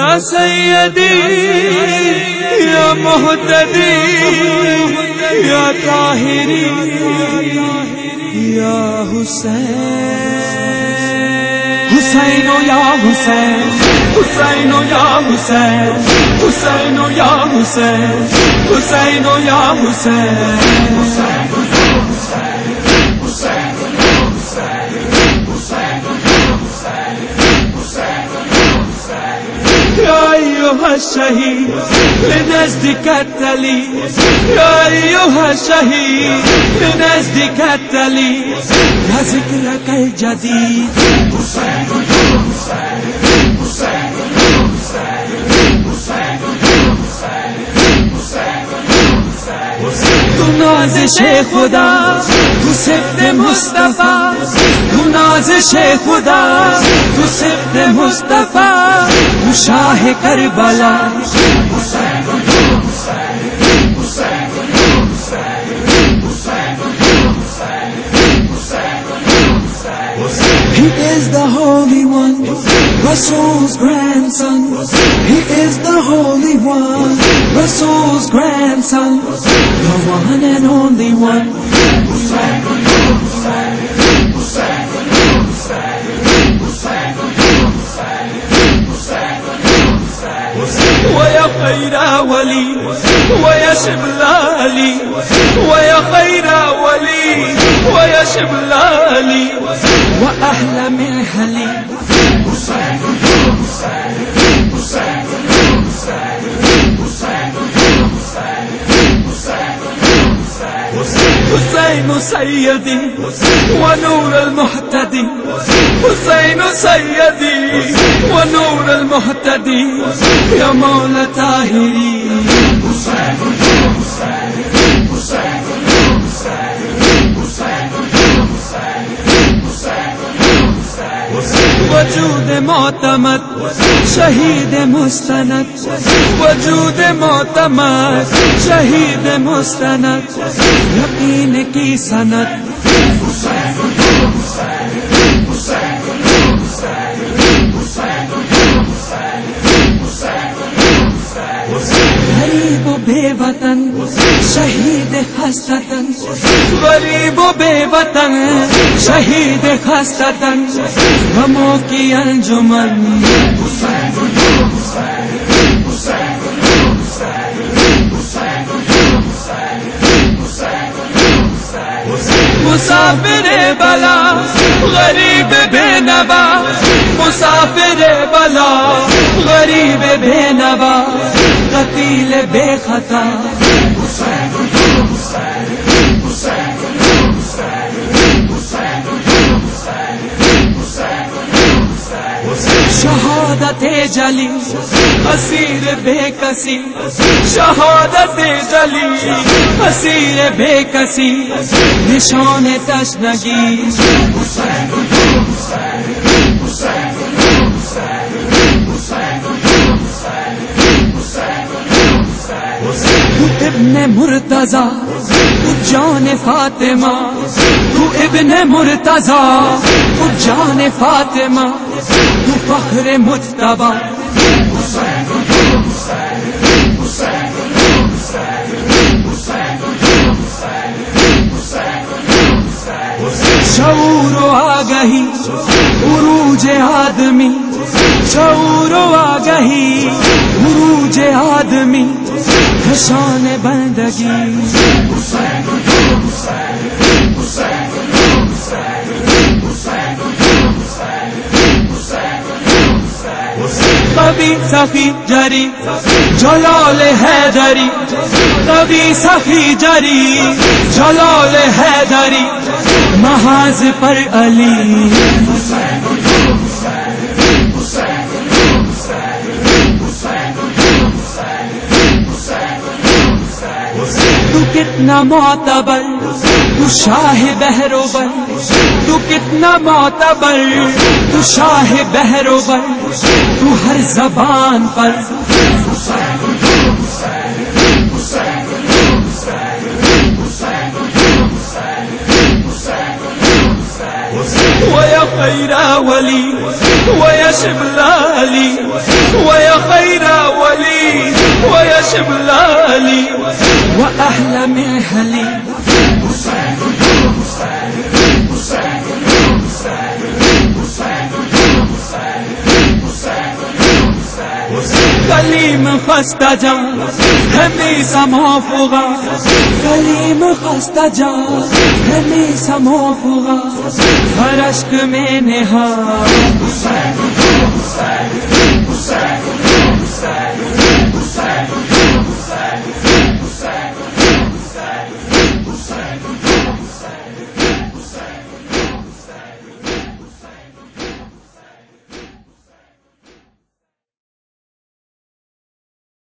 یا سیدی، یا محتدی، یا طاہری، یا حسین۔ حسین یا حسین حسین یا حسین حسین یا حسین حسین یا حسین۔ يا أيها الشهيد شہید التلي يا أيها الشهيد لنجدك التلي يا ذكرك الجديد نازش خدا تو سفت مصطفیٰ. تو نازش خدا تو سفت مصطفیٰ. تو شاہ Karbala. He is the Holy One, Rasul's grandson. He is the Holy One, Rasul's grandson, the one and only one. ويا خير ولي ويا شبلالي ويا خير ولي ويا شبلالي وأحلى من حلي حسين سيدي ونور المهتدي حسين سيدي ونور المهتدي يا مولى طاهري وجود معتمد شہید مستند. وجود معتمد شہید مستند. یقین کی صنعت. و بے وطن شہید خستن غریب و بے وطن شہید خستن غموں کی انجمن مسافر بلا غریب بے نبا مسافر بلا غریب بے نبا قتیل بے خطا جلی اسیر بے کسی شہادت جلی اسیر بے کسی نشان تشنگی تو ابن مرتضی جان فاطمہ، تو ابن مرتضی۔ تو جان فاطمہ، تو فخر مجتبہ شعور و آگہی، عروج آدمی۔ شعور و آگہی، عروج آدمی۔ حشان بندگی کبھی سخی جری جلال حیدری۔ کبھی سخی جری جلال حیدری۔ محاذ پر علی۔ تو کتنا معتبر تو شاہ بہروبر تو کتنا معتبر تو شاہ بہروبر تو ہر زبان پر ويا خير ولي ويا شبلالي ويا خير ولي ويا شبلالي وأحلى مهلي. کلیم خستہ جا ہمیں سمو فوگا کلیم خستہ جا ہمیں سمو فوگا ہر اشک میں نہا